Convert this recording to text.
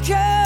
could